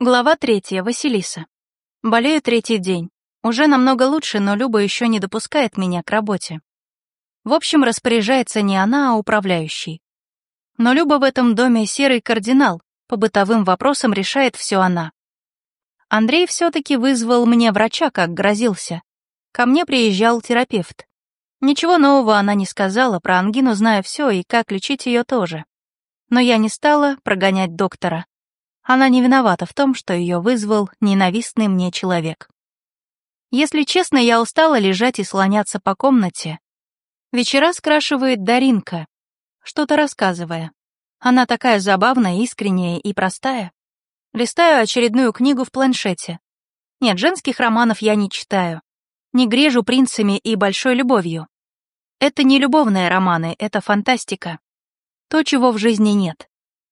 Глава третья. Василиса. Болею третий день. Уже намного лучше, но Люба еще не допускает меня к работе. В общем, распоряжается не она, а управляющий. Но Люба в этом доме серый кардинал, по бытовым вопросам решает все она. Андрей все-таки вызвал мне врача, как грозился. Ко мне приезжал терапевт. Ничего нового она не сказала, про ангину знаю все и как лечить ее тоже. Но я не стала прогонять доктора. Она не виновата в том, что ее вызвал ненавистный мне человек. Если честно, я устала лежать и слоняться по комнате. Вечера скрашивает Даринка, что-то рассказывая. Она такая забавная, искренняя и простая. Листаю очередную книгу в планшете. Нет, женских романов я не читаю. Не грежу принцами и большой любовью. Это не любовные романы, это фантастика. То, чего в жизни нет.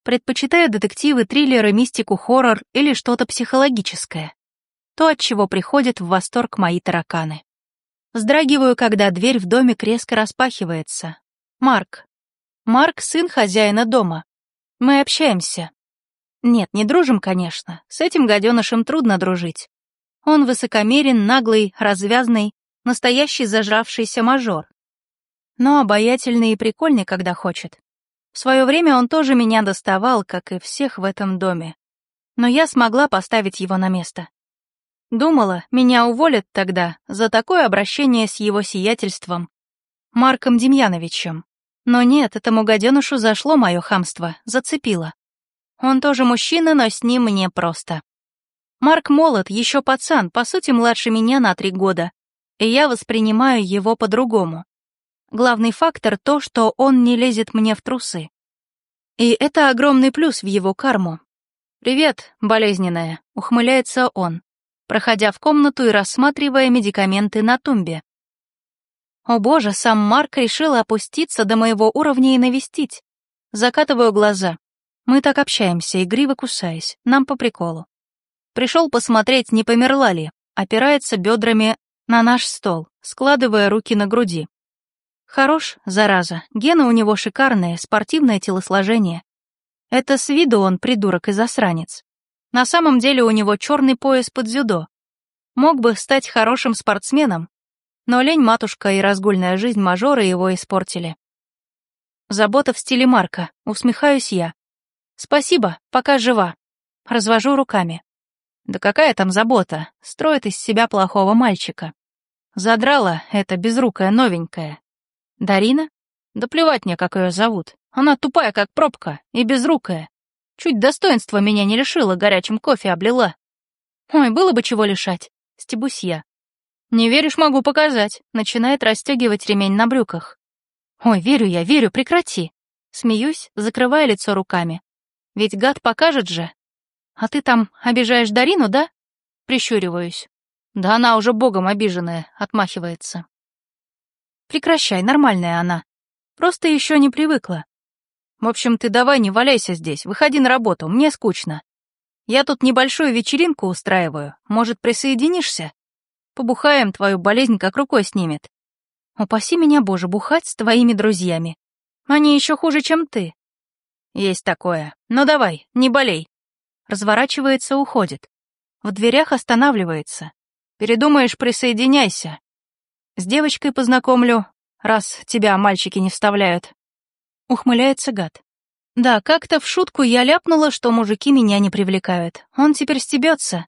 Предпочитаю детективы, триллеры, мистику, хоррор или что-то психологическое. То, от чего приходят в восторг мои тараканы. Вздрагиваю, когда дверь в домик резко распахивается. Марк. Марк — сын хозяина дома. Мы общаемся. Нет, не дружим, конечно. С этим гаденышем трудно дружить. Он высокомерен, наглый, развязный, настоящий зажравшийся мажор. Но обаятельный и прикольный, когда хочет. В свое время он тоже меня доставал, как и всех в этом доме. Но я смогла поставить его на место. Думала, меня уволят тогда за такое обращение с его сиятельством, Марком Демьяновичем. Но нет, этому гаденушу зашло мое хамство, зацепило. Он тоже мужчина, но с ним мне просто. Марк молод, еще пацан, по сути младше меня на три года, и я воспринимаю его по-другому. Главный фактор то, что он не лезет мне в трусы. И это огромный плюс в его карму. «Привет, болезненная», — ухмыляется он, проходя в комнату и рассматривая медикаменты на тумбе. О боже, сам Марк решил опуститься до моего уровня и навестить. Закатываю глаза. Мы так общаемся, игриво кусаясь, нам по приколу. Пришел посмотреть, не померла ли, опирается бедрами на наш стол, складывая руки на груди. Хорош, зараза, гены у него шикарные, спортивное телосложение. Это с виду он придурок и засранец. На самом деле у него черный пояс под дзюдо. Мог бы стать хорошим спортсменом, но лень матушка и разгульная жизнь мажора его испортили. Забота в стиле Марка, усмехаюсь я. Спасибо, пока жива. Развожу руками. Да какая там забота, строит из себя плохого мальчика. Задрала эта безрукая новенькая. Дарина? Да плевать мне, как ее зовут. Она тупая, как пробка, и безрукая. Чуть достоинства меня не лишила, горячим кофе облила. Ой, было бы чего лишать. Стебусь я. Не веришь, могу показать. Начинает расстегивать ремень на брюках. Ой, верю я, верю, прекрати. Смеюсь, закрывая лицо руками. Ведь гад покажет же. А ты там обижаешь Дарину, да? Прищуриваюсь. Да она уже богом обиженная, отмахивается. Прекращай, нормальная она. Просто еще не привыкла. В общем, ты давай не валяйся здесь, выходи на работу, мне скучно. Я тут небольшую вечеринку устраиваю, может, присоединишься? Побухаем, твою болезнь как рукой снимет. Упаси меня, Боже, бухать с твоими друзьями. Они еще хуже, чем ты. Есть такое. Ну давай, не болей. Разворачивается, уходит. В дверях останавливается. Передумаешь, присоединяйся. С девочкой познакомлю, раз тебя мальчики не вставляют. Ухмыляется гад. Да, как-то в шутку я ляпнула, что мужики меня не привлекают. Он теперь стебется.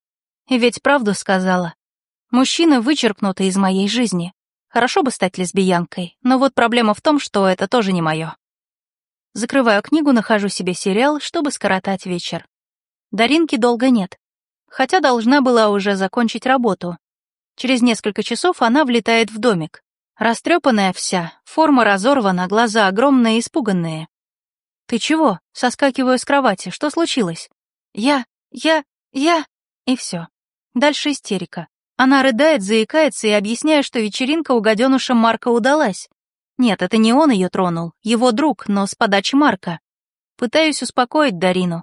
И ведь правду сказала. Мужчины вычеркнуты из моей жизни. Хорошо бы стать лесбиянкой, но вот проблема в том, что это тоже не мое. Закрываю книгу, нахожу себе сериал, чтобы скоротать вечер. Даринки долго нет. Хотя должна была уже закончить работу, Через несколько часов она влетает в домик. Растрепанная вся, форма разорвана, глаза огромные, испуганные. «Ты чего?» — соскакиваю с кровати. «Что случилось?» «Я... я... я...» И все. Дальше истерика. Она рыдает, заикается и объясняет, что вечеринка у гаденуша Марка удалась. Нет, это не он ее тронул, его друг, но с подачи Марка. Пытаюсь успокоить Дарину.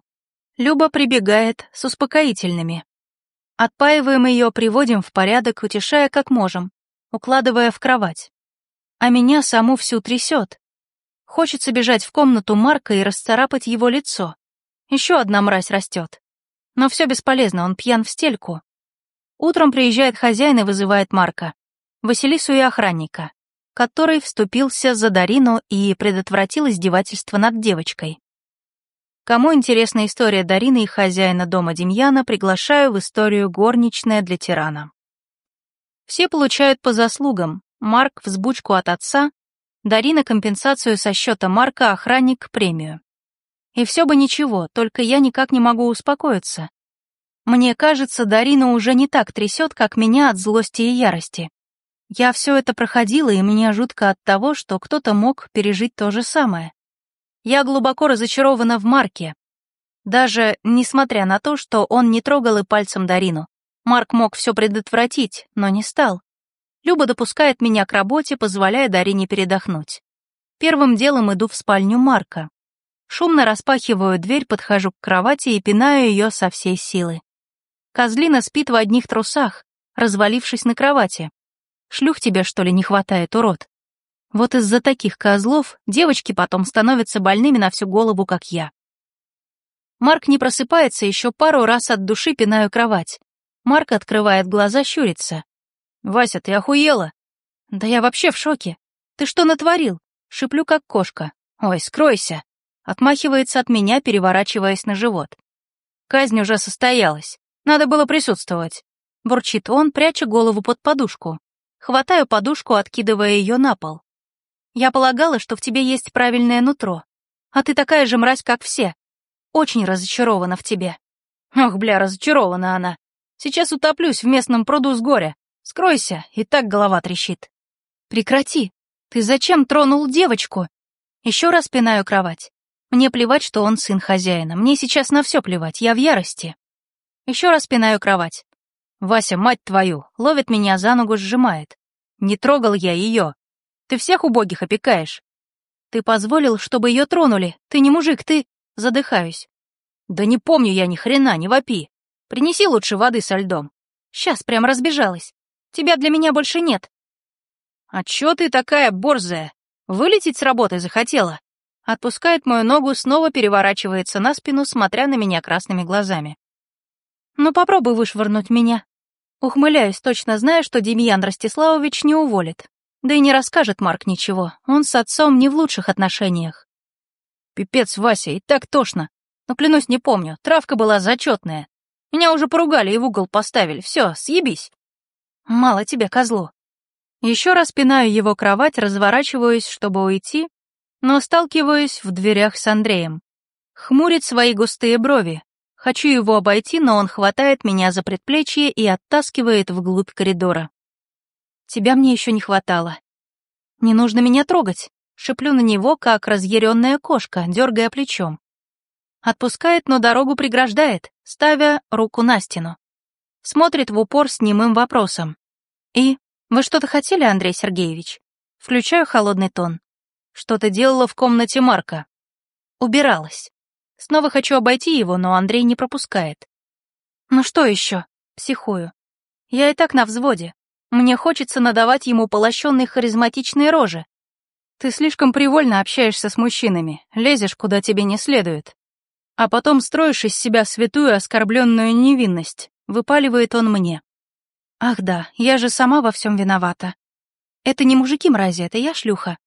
Люба прибегает с успокоительными. Отпаиваем ее, приводим в порядок, утешая как можем, укладывая в кровать. А меня саму всю трясет. Хочется бежать в комнату Марка и расцарапать его лицо. Еще одна мразь растет. Но все бесполезно, он пьян в стельку. Утром приезжает хозяин и вызывает Марка, Василису и охранника, который вступился за Дарину и предотвратил издевательство над девочкой. Кому интересна история Дарины и хозяина дома Демьяна, приглашаю в историю горничная для тирана. Все получают по заслугам. Марк — взбучку от отца, Дарина — компенсацию со счета Марка, охранник — премию. И все бы ничего, только я никак не могу успокоиться. Мне кажется, Дарина уже не так трясет, как меня от злости и ярости. Я все это проходила, и мне жутко от того, что кто-то мог пережить то же самое. Я глубоко разочарована в Марке. Даже несмотря на то, что он не трогал и пальцем Дарину. Марк мог все предотвратить, но не стал. Люба допускает меня к работе, позволяя Дарине передохнуть. Первым делом иду в спальню Марка. Шумно распахиваю дверь, подхожу к кровати и пинаю ее со всей силы. Козлина спит в одних трусах, развалившись на кровати. Шлюх тебе, что ли, не хватает, урод? Вот из-за таких козлов девочки потом становятся больными на всю голову, как я. Марк не просыпается, еще пару раз от души пинаю кровать. Марк открывает глаза, щурится. «Вася, ты охуела?» «Да я вообще в шоке. Ты что натворил?» Шиплю, как кошка. «Ой, скройся!» Отмахивается от меня, переворачиваясь на живот. Казнь уже состоялась. Надо было присутствовать. Бурчит он, пряча голову под подушку. Хватаю подушку, откидывая ее на пол. Я полагала, что в тебе есть правильное нутро. А ты такая же мразь, как все. Очень разочарована в тебе. Ох, бля, разочарована она. Сейчас утоплюсь в местном пруду с горя. Скройся, и так голова трещит. Прекрати. Ты зачем тронул девочку? Еще раз пинаю кровать. Мне плевать, что он сын хозяина. Мне сейчас на все плевать, я в ярости. Еще раз пинаю кровать. Вася, мать твою, ловит меня за ногу, сжимает. Не трогал я ее. Ты всех убогих опекаешь. Ты позволил, чтобы ее тронули. Ты не мужик, ты... Задыхаюсь. Да не помню я ни хрена, не вопи. Принеси лучше воды со льдом. Сейчас прям разбежалась. Тебя для меня больше нет. А чё ты такая борзая? Вылететь с работы захотела? Отпускает мою ногу, снова переворачивается на спину, смотря на меня красными глазами. Ну попробуй вышвырнуть меня. Ухмыляюсь, точно зная, что Демьян Ростиславович не уволит. Да и не расскажет Марк ничего, он с отцом не в лучших отношениях. Пипец, Вася, и так тошно. Но клянусь, не помню, травка была зачетная. Меня уже поругали и в угол поставили, все, съебись. Мало тебе, козлу. Еще раз пинаю его кровать, разворачиваюсь, чтобы уйти, но сталкиваюсь в дверях с Андреем. Хмурит свои густые брови. Хочу его обойти, но он хватает меня за предплечье и оттаскивает вглубь коридора. Тебя мне еще не хватало. Не нужно меня трогать. Шиплю на него, как разъяренная кошка, дергая плечом. Отпускает, но дорогу преграждает, ставя руку на стену. Смотрит в упор с немым вопросом. «И? Вы что-то хотели, Андрей Сергеевич?» Включаю холодный тон. «Что-то делала в комнате Марка?» «Убиралась. Снова хочу обойти его, но Андрей не пропускает. «Ну что еще?» Психую. «Я и так на взводе. Мне хочется надавать ему полощенной харизматичной рожи. Ты слишком привольно общаешься с мужчинами, лезешь, куда тебе не следует. А потом строишь из себя святую оскорбленную невинность, выпаливает он мне. Ах да, я же сама во всем виновата. Это не мужики мрази, это я шлюха.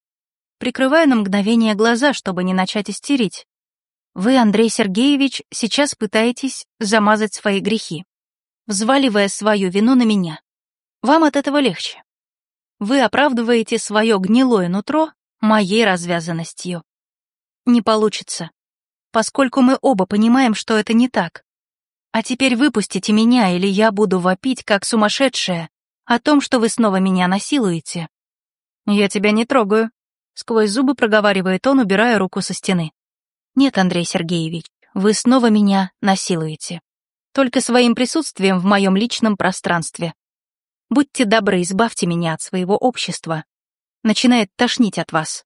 Прикрываю на мгновение глаза, чтобы не начать истерить. Вы, Андрей Сергеевич, сейчас пытаетесь замазать свои грехи, взваливая свою вину на меня. Вам от этого легче. Вы оправдываете свое гнилое нутро моей развязанностью. Не получится, поскольку мы оба понимаем, что это не так. А теперь выпустите меня, или я буду вопить, как сумасшедшая, о том, что вы снова меня насилуете. Я тебя не трогаю. Сквозь зубы проговаривает он, убирая руку со стены. Нет, Андрей Сергеевич, вы снова меня насилуете. Только своим присутствием в моем личном пространстве. Будьте добры, избавьте меня от своего общества. Начинает тошнить от вас.